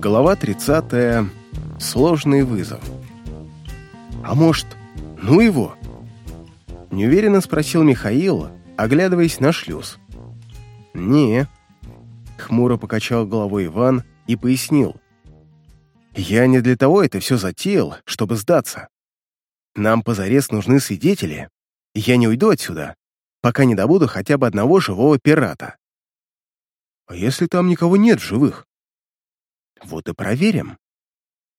Глава 30. Сложный вызов. «А может, ну его?» Неуверенно спросил Михаил, оглядываясь на шлюз. «Не». Хмуро покачал головой Иван и пояснил. «Я не для того это все затеял, чтобы сдаться. Нам позарез нужны свидетели, я не уйду отсюда, пока не добуду хотя бы одного живого пирата». «А если там никого нет живых?» Вот и проверим.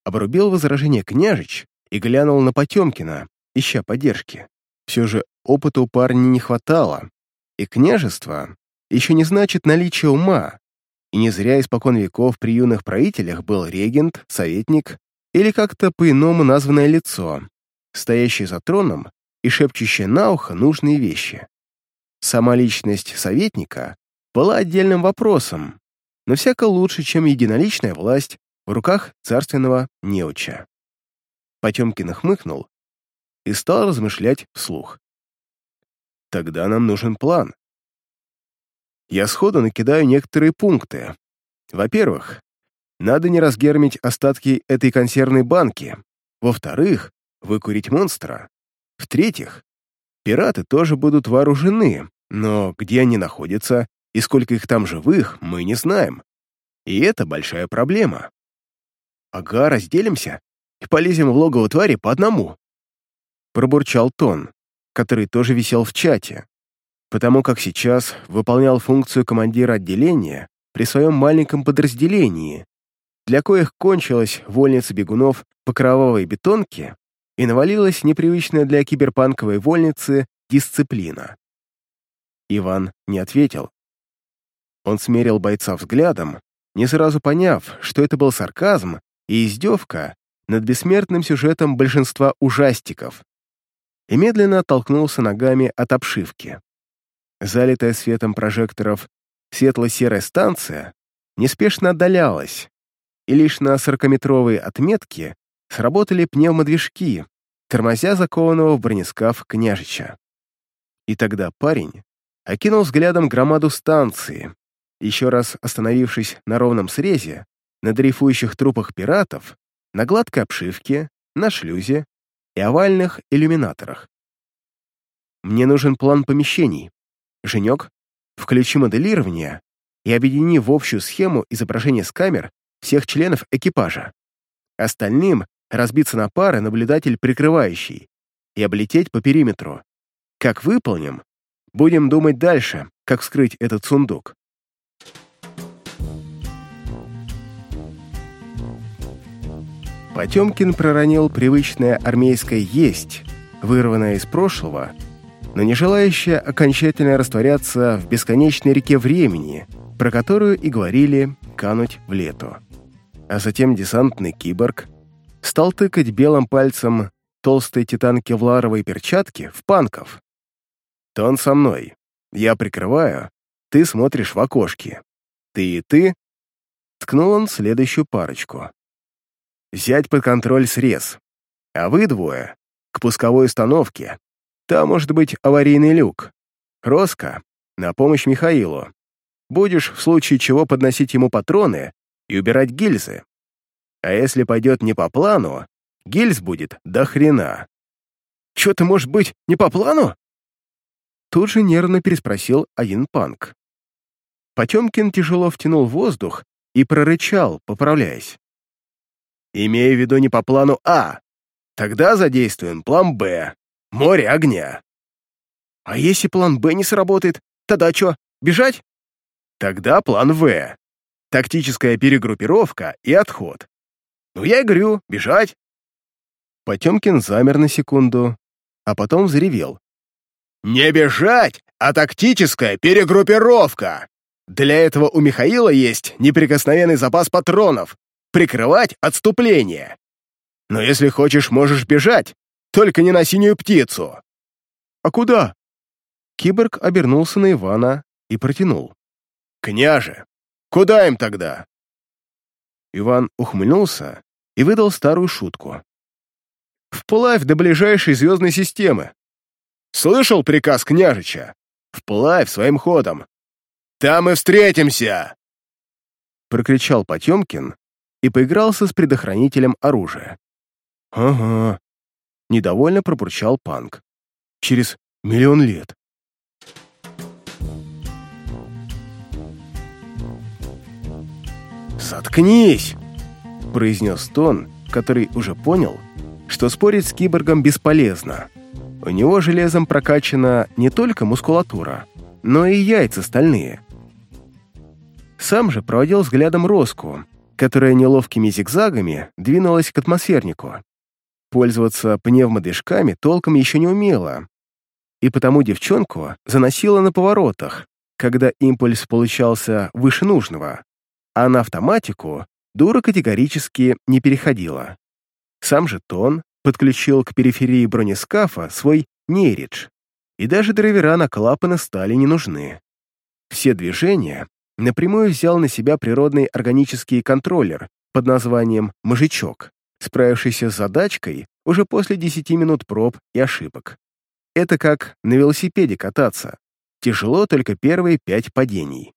Обрубил возражение княжич и глянул на Потемкина, ища поддержки. Все же опыта у парня не хватало, и княжество еще не значит наличие ума, и не зря испокон веков при юных правителях был регент, советник или как-то по-иному названное лицо, стоящее за троном и шепчущее на ухо нужные вещи. Сама личность советника была отдельным вопросом, но всяко лучше, чем единоличная власть в руках царственного неуча. Потемкин хмыкнул и стал размышлять вслух. Тогда нам нужен план. Я сходу накидаю некоторые пункты. Во-первых, надо не разгермить остатки этой консервной банки. Во-вторых, выкурить монстра. В-третьих, пираты тоже будут вооружены, но где они находятся и сколько их там живых, мы не знаем. И это большая проблема. Ага, разделимся и полезем в логово твари по одному. Пробурчал Тон, который тоже висел в чате, потому как сейчас выполнял функцию командира отделения при своем маленьком подразделении, для коих кончилась вольница бегунов по кровавой бетонке и навалилась непривычная для киберпанковой вольницы дисциплина. Иван не ответил, он смерил бойца взглядом, не сразу поняв, что это был сарказм и издевка над бессмертным сюжетом большинства ужастиков, и медленно оттолкнулся ногами от обшивки. Залитая светом прожекторов светло-серая станция неспешно отдалялась, и лишь на сорокометровой отметке сработали пневмодвижки, тормозя закованного в бронескаф княжича. И тогда парень окинул взглядом громаду станции, еще раз остановившись на ровном срезе, на дрейфующих трупах пиратов, на гладкой обшивке, на шлюзе и овальных иллюминаторах. Мне нужен план помещений. Женек, включи моделирование и объедини в общую схему изображения с камер всех членов экипажа. Остальным разбиться на пары наблюдатель прикрывающий и облететь по периметру. Как выполним, будем думать дальше, как вскрыть этот сундук. Потемкин проронил привычное армейское «есть», вырванное из прошлого, но не желающее окончательно растворяться в бесконечной реке времени, про которую и говорили кануть в лету. А затем десантный киборг стал тыкать белым пальцем толстые титан кевларовой перчатки в панков. «Тон со мной. Я прикрываю, ты смотришь в окошки. Ты и ты...» Ткнул он следующую парочку взять под контроль срез. А вы двое — к пусковой установке. Там может быть аварийный люк. Роско — на помощь Михаилу. Будешь в случае чего подносить ему патроны и убирать гильзы. А если пойдет не по плану, гильз будет до хрена. Чё-то может быть не по плану? Тут же нервно переспросил один панк. Потемкин тяжело втянул воздух и прорычал, поправляясь. Имею в виду не по плану А. Тогда задействуем план Б. Море огня. А если план Б не сработает, тогда что, бежать? Тогда план В. Тактическая перегруппировка и отход. Ну, я и говорю, бежать. Потемкин замер на секунду, а потом взревел. «Не бежать, а тактическая перегруппировка! Для этого у Михаила есть неприкосновенный запас патронов, прикрывать отступление. Но если хочешь, можешь бежать, только не на синюю птицу. А куда? Киборг обернулся на Ивана и протянул. «Княже, куда им тогда?» Иван ухмыльнулся и выдал старую шутку. «Вплавь до ближайшей звездной системы. Слышал приказ княжича? Вплавь своим ходом. Там и встретимся!» Прокричал Потемкин и поигрался с предохранителем оружия. «Ага», — недовольно пробурчал Панк. «Через миллион лет». «Соткнись!» — произнес Тон, который уже понял, что спорить с киборгом бесполезно. У него железом прокачана не только мускулатура, но и яйца стальные. Сам же проводил взглядом Роску, которая неловкими зигзагами двинулась к атмосфернику. Пользоваться пневмодвижками толком еще не умела, и потому девчонку заносила на поворотах, когда импульс получался выше нужного, а на автоматику дура категорически не переходила. Сам же Тон подключил к периферии бронескафа свой нейридж, и даже драйвера на клапаны стали не нужны. Все движения напрямую взял на себя природный органический контроллер под названием «Мужичок», справившийся с задачкой уже после 10 минут проб и ошибок. Это как на велосипеде кататься. Тяжело только первые пять падений.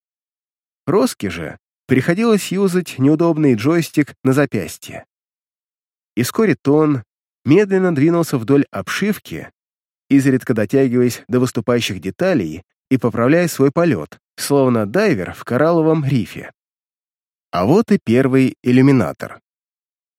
Роске же приходилось юзать неудобный джойстик на запястье. И вскоре Тон медленно двинулся вдоль обшивки, изредка дотягиваясь до выступающих деталей и поправляя свой полет, словно дайвер в коралловом рифе. А вот и первый иллюминатор.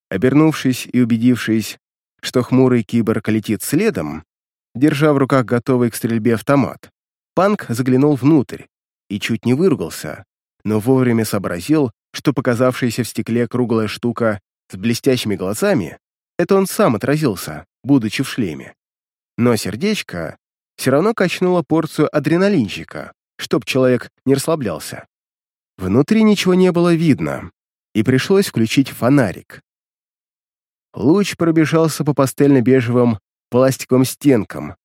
Обернувшись и убедившись, что хмурый киборг летит следом, держа в руках готовый к стрельбе автомат, Панк заглянул внутрь и чуть не выругался, но вовремя сообразил, что показавшаяся в стекле круглая штука с блестящими глазами — это он сам отразился, будучи в шлеме. Но сердечко все равно качнуло порцию адреналинчика, чтоб человек не расслаблялся. Внутри ничего не было видно, и пришлось включить фонарик. Луч пробежался по пастельно-бежевым пластиковым стенкам,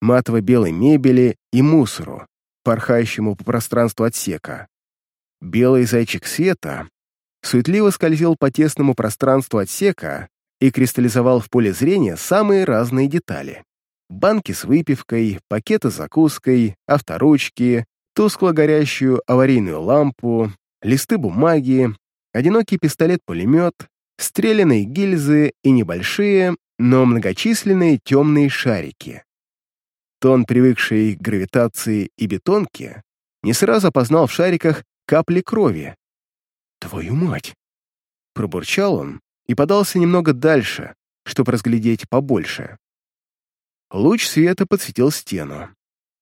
матово-белой мебели и мусору, порхающему по пространству отсека. Белый зайчик света суетливо скользил по тесному пространству отсека и кристаллизовал в поле зрения самые разные детали. Банки с выпивкой, пакеты с закуской, авторучки, тускло горящую аварийную лампу, листы бумаги, одинокий пистолет-пулемет, стреляные гильзы и небольшие, но многочисленные темные шарики. Тон, привыкший к гравитации и бетонке, не сразу опознал в шариках капли крови. «Твою мать!» Пробурчал он и подался немного дальше, чтобы разглядеть побольше. Луч света подсветил стену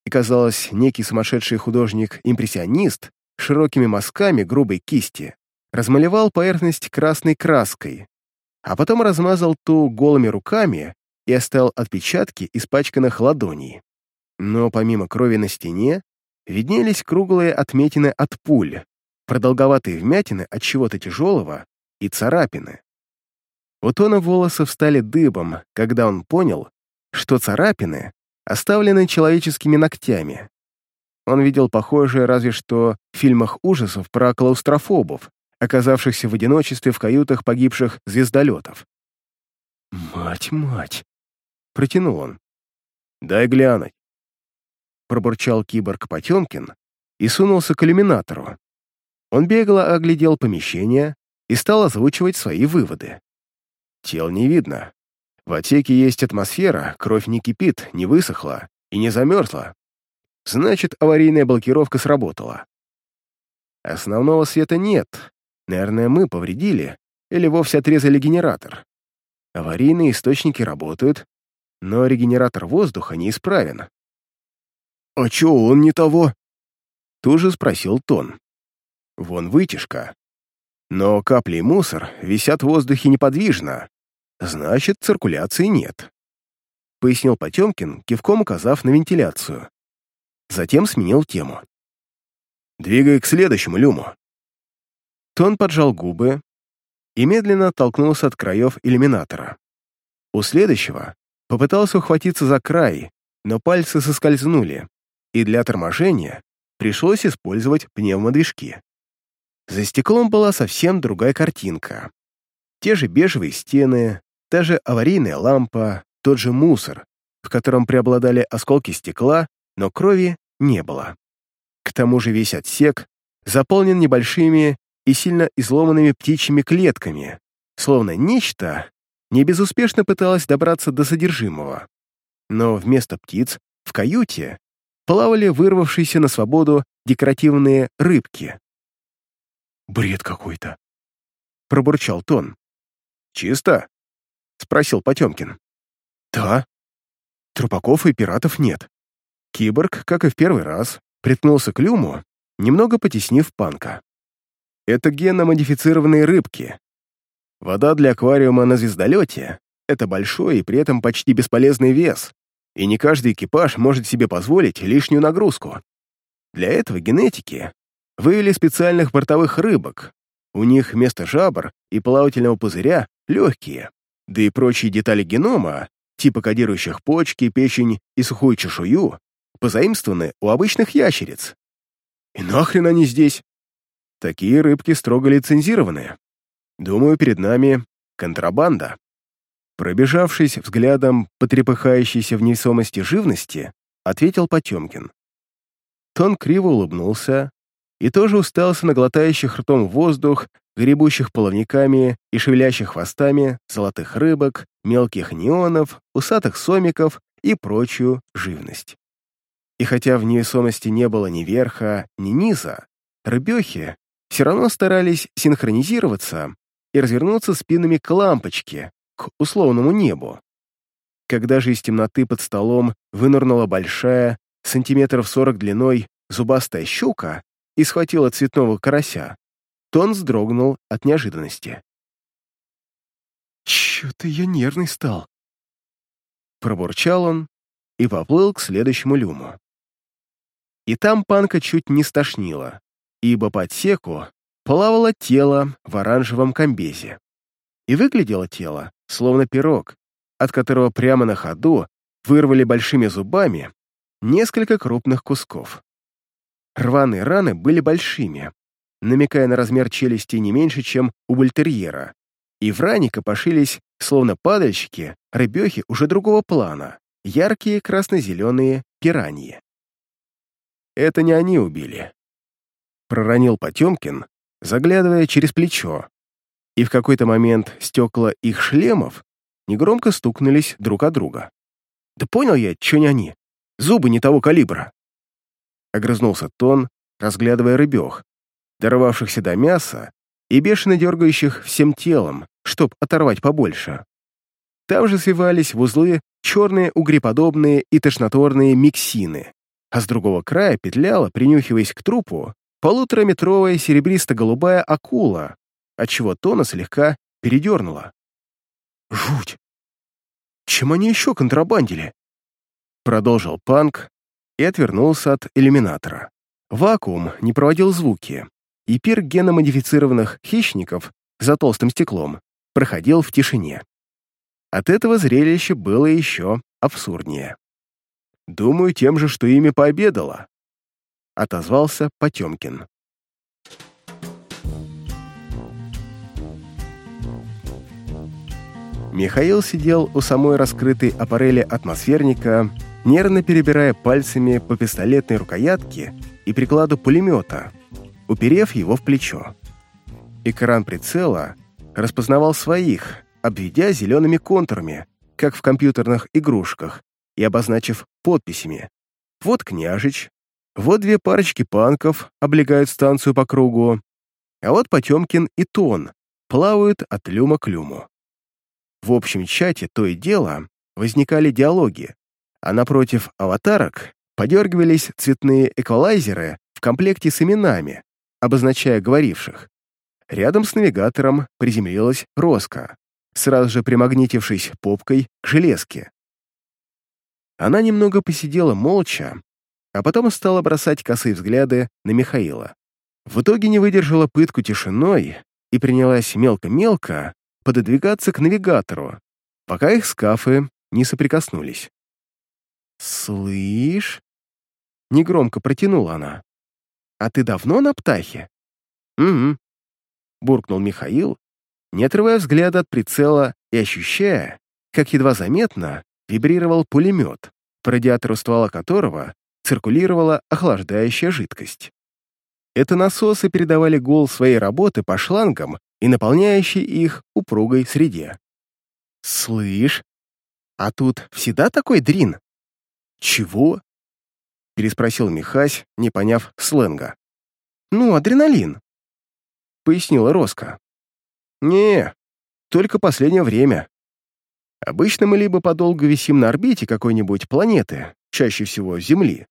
и, казалось, некий сумасшедший художник-импрессионист широкими мазками грубой кисти размалевал поверхность красной краской, а потом размазал ту голыми руками и оставил отпечатки испачканных ладоней. Но помимо крови на стене виднелись круглые отметины от пуль, продолговатые вмятины от чего-то тяжелого и царапины. У Тона волосы встали дыбом, когда он понял, что царапины оставлены человеческими ногтями. Он видел похожее разве что в фильмах ужасов про клаустрофобов, оказавшихся в одиночестве в каютах погибших звездолетов. «Мать, мать!» — протянул он. «Дай глянуть!» Пробурчал киборг Потемкин и сунулся к иллюминатору. Он бегло оглядел помещение и стал озвучивать свои выводы. Тел не видно, в отсеке есть атмосфера, кровь не кипит, не высохла и не замерзла. Значит, аварийная блокировка сработала. Основного света нет. Наверное, мы повредили или вовсе отрезали генератор. Аварийные источники работают, но регенератор воздуха неисправен. «А чё он не того?» Тут же спросил Тон. «Вон вытяжка. Но капли и мусор висят в воздухе неподвижно, Значит, циркуляции нет. Пояснил Потемкин, кивком указав на вентиляцию. Затем сменил тему. «Двигай к следующему люму». Тон поджал губы и медленно оттолкнулся от краев иллюминатора. У следующего попытался ухватиться за край, но пальцы соскользнули, и для торможения пришлось использовать пневмодвижки. За стеклом была совсем другая картинка. Те же бежевые стены, Та же аварийная лампа, тот же мусор, в котором преобладали осколки стекла, но крови не было. К тому же весь отсек заполнен небольшими и сильно изломанными птичьими клетками, словно нечто не безуспешно пыталось добраться до содержимого. Но вместо птиц в каюте плавали вырвавшиеся на свободу декоративные рыбки. «Бред какой-то», — пробурчал Тон. «Чисто?» — спросил Потемкин. «Да. Трупаков и пиратов нет. Киборг, как и в первый раз, приткнулся к люму, немного потеснив панка. Это генно-модифицированные рыбки. Вода для аквариума на звездолете — это большой и при этом почти бесполезный вес, и не каждый экипаж может себе позволить лишнюю нагрузку. Для этого генетики вывели специальных бортовых рыбок. У них вместо жабр и плавательного пузыря легкие, да и прочие детали генома, типа кодирующих почки, печень и сухую чешую, позаимствованы у обычных ящериц. И нахрен они здесь? Такие рыбки строго лицензированы. Думаю, перед нами контрабанда. Пробежавшись взглядом по трепыхающейся в невесомости живности, ответил Потемкин. Тон криво улыбнулся и тоже уставился на глотающих ртом воздух, гребущих половниками и шевелящих хвостами золотых рыбок, мелких неонов, усатых сомиков и прочую живность. И хотя в невесомости не было ни верха, ни низа, рыбехи все равно старались синхронизироваться и развернуться спинами к лампочке, к условному небу. Когда же из темноты под столом вынырнула большая, сантиметров сорок длиной, зубастая щука и схватила цветного карася, то он вздрогнул от неожиданности. «Чё-то я нервный стал», — пробурчал он и поплыл к следующему люму. И там панка чуть не стошнило, ибо по отсеку плавало тело в оранжевом комбезе. И выглядело тело, словно пирог, от которого прямо на ходу вырвали большими зубами несколько крупных кусков. Рваные раны были большими, намекая на размер челюсти не меньше, чем у бультерьера, и в ране копошились, словно падальщики, рыбехи уже другого плана, яркие красно-зеленые пираньи. Это не они убили. Проронил Потемкин, заглядывая через плечо. И в какой-то момент стекла их шлемов негромко стукнулись друг от друга. «Да понял я, что не они. Зубы не того калибра». Огрызнулся Тон, разглядывая рыбех, дорвавшихся до мяса и бешено дергающих всем телом, чтоб оторвать побольше. Там же свивались в узлы черные угреподобные и тошнотворные миксины, а с другого края петляла, принюхиваясь к трупу, полутораметровая серебристо-голубая акула, отчего Тона слегка передернула. «Жуть! Чем они еще контрабандили?» Продолжил Панк и отвернулся от иллюминатора. Вакуум не проводил звуки, и пир геномодифицированных хищников за толстым стеклом проходил в тишине. От этого зрелище было еще абсурднее. Думаю, тем же, что ими пообедала. Отозвался Потемкин. Михаил сидел у самой раскрытой аппарели атмосферника, нервно перебирая пальцами по пистолетной рукоятке и прикладу пулемета, уперев его в плечо. Экран прицела распознавал своих, обведя зелеными контурами, как в компьютерных игрушках, и обозначив подписями. Вот княжич, вот две парочки панков облегают станцию по кругу, а вот Потемкин и Тон плавают от люма к люму. В общем чате то и дело возникали диалоги, а напротив аватарок подергивались цветные эквалайзеры в комплекте с именами, обозначая говоривших. Рядом с навигатором приземлилась Роска, сразу же примагнитившись попкой к железке. Она немного посидела молча, а потом стала бросать косые взгляды на Михаила. В итоге не выдержала пытку тишиной и принялась мелко-мелко пододвигаться к навигатору, пока их скафы не соприкоснулись. «Слышь?» — негромко протянула она. «А ты давно на птахе?» «Угу», — буркнул Михаил, не отрывая взгляда от прицела и ощущая, как едва заметно вибрировал пулемет, по радиатору ствола которого циркулировала охлаждающая жидкость. Это насосы передавали гул своей работы по шлангам и наполняющей их упругой среде. «Слышь, а тут всегда такой дрин?» «Чего?» — переспросил Михась, не поняв сленга. «Ну, адреналин», — пояснила Роско. «Не, только последнее время. Обычно мы либо подолго висим на орбите какой-нибудь планеты, чаще всего Земли,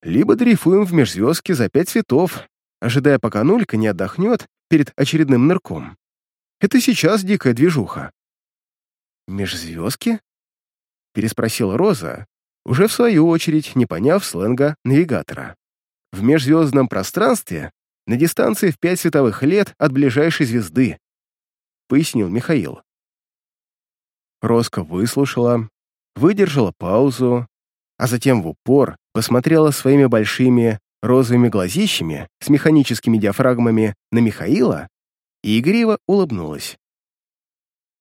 либо дрейфуем в межзвездке за пять цветов, ожидая, пока Нулька не отдохнет перед очередным нырком. Это сейчас дикая движуха. «Межзвездки?» — переспросила Роза, уже в свою очередь не поняв сленга навигатора. «В межзвездном пространстве на дистанции в пять световых лет от ближайшей звезды», — пояснил Михаил. Роско выслушала, выдержала паузу, а затем в упор посмотрела своими большими розовыми глазищами с механическими диафрагмами на Михаила и игриво улыбнулась.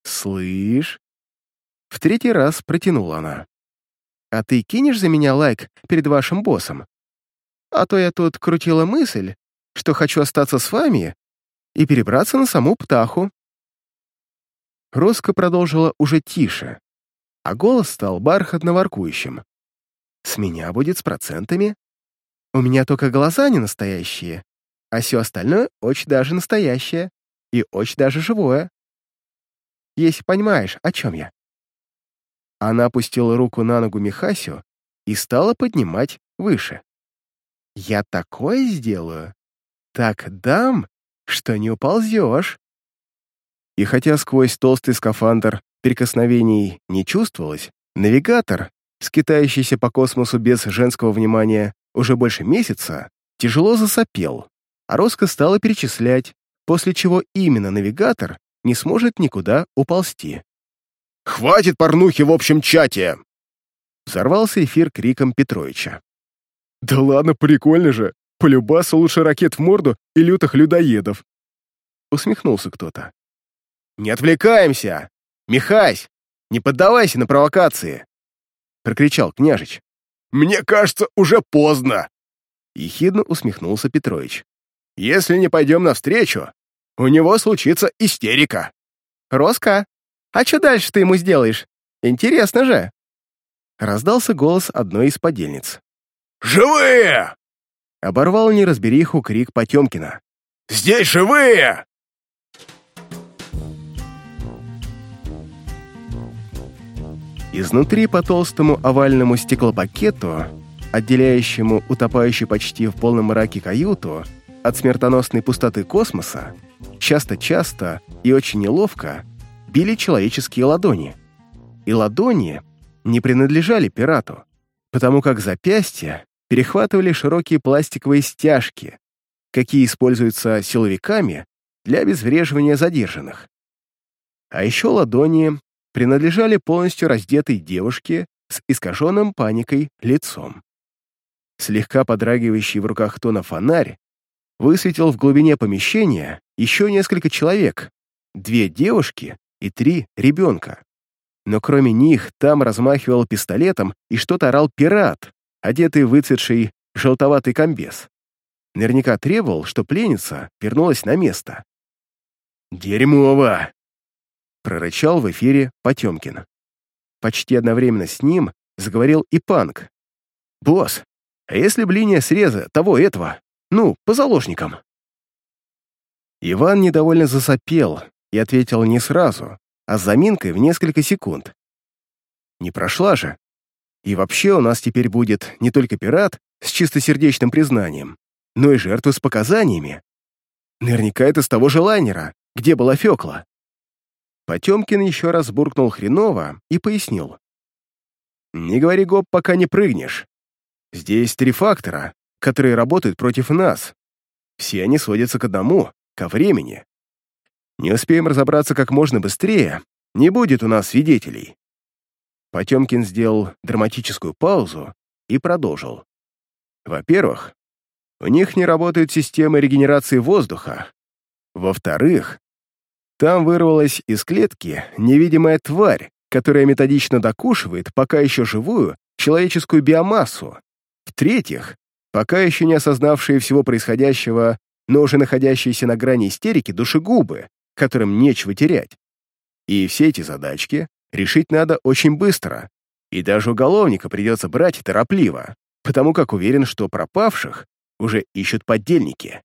«Слышь?» В третий раз протянула она. «А ты кинешь за меня лайк перед вашим боссом? А то я тут крутила мысль, что хочу остаться с вами и перебраться на саму птаху». Роско продолжила уже тише, а голос стал бархатно-воркующим. «С меня будет с процентами. У меня только глаза не настоящие, а все остальное очень даже настоящее и очень даже живое. Если понимаешь, о чем я». Она опустила руку на ногу Михасю и стала поднимать выше. «Я такое сделаю, так дам, что не уползешь». И хотя сквозь толстый скафандр прикосновений не чувствовалось, навигатор, скитающийся по космосу без женского внимания уже больше месяца, тяжело засопел, а Роско стала перечислять, после чего именно навигатор не сможет никуда уползти. «Хватит порнухи в общем чате!» Взорвался эфир криком Петровича. «Да ладно, прикольно же! Полюбасу лучше ракет в морду и лютых людоедов!» Усмехнулся кто-то. «Не отвлекаемся! Михась, не поддавайся на провокации!» Прокричал княжич. «Мне кажется, уже поздно!» Ехидно усмехнулся Петрович. «Если не пойдем навстречу, у него случится истерика!» «Роско, а что дальше ты ему сделаешь? Интересно же!» Раздался голос одной из подельниц. «Живые!» Оборвал неразбериху крик Потемкина. «Здесь живые!» Изнутри по толстому овальному стеклопакету, отделяющему утопающий почти в полном мраке каюту от смертоносной пустоты космоса, часто-часто и очень неловко били человеческие ладони. И ладони не принадлежали пирату, потому как запястья перехватывали широкие пластиковые стяжки, какие используются силовиками для обезвреживания задержанных. А еще ладони принадлежали полностью раздетой девушке с искаженным паникой лицом. Слегка подрагивающий в руках Тона фонарь высветил в глубине помещения еще несколько человек, две девушки и три ребенка. Но кроме них там размахивал пистолетом и что-то орал пират, одетый в выцветший желтоватый комбез. Наверняка требовал, что пленница вернулась на место. «Дерьмово!» прорычал в эфире Потемкин. Почти одновременно с ним заговорил и Панк. «Босс, а если б линия среза того этого? Ну, по заложникам?» Иван недовольно засопел и ответил не сразу, а с заминкой в несколько секунд. «Не прошла же. И вообще у нас теперь будет не только пират с чистосердечным признанием, но и жертва с показаниями. Наверняка это с того же лайнера, где была Фёкла. Потемкин еще раз буркнул хреново и пояснил. «Не говори гоп, пока не прыгнешь. Здесь три фактора, которые работают против нас. Все они сводятся к одному — ко времени. Не успеем разобраться как можно быстрее, не будет у нас свидетелей». Потемкин сделал драматическую паузу и продолжил. «Во-первых, у них не работают системы регенерации воздуха. Во-вторых, там вырвалась из клетки невидимая тварь, которая методично докушивает, пока еще живую, человеческую биомассу. В-третьих, пока еще не осознавшие всего происходящего, но уже находящиеся на грани истерики душегубы, которым нечего терять. И все эти задачки решить надо очень быстро, и даже уголовника придется брать торопливо, потому как уверен, что пропавших уже ищут поддельники.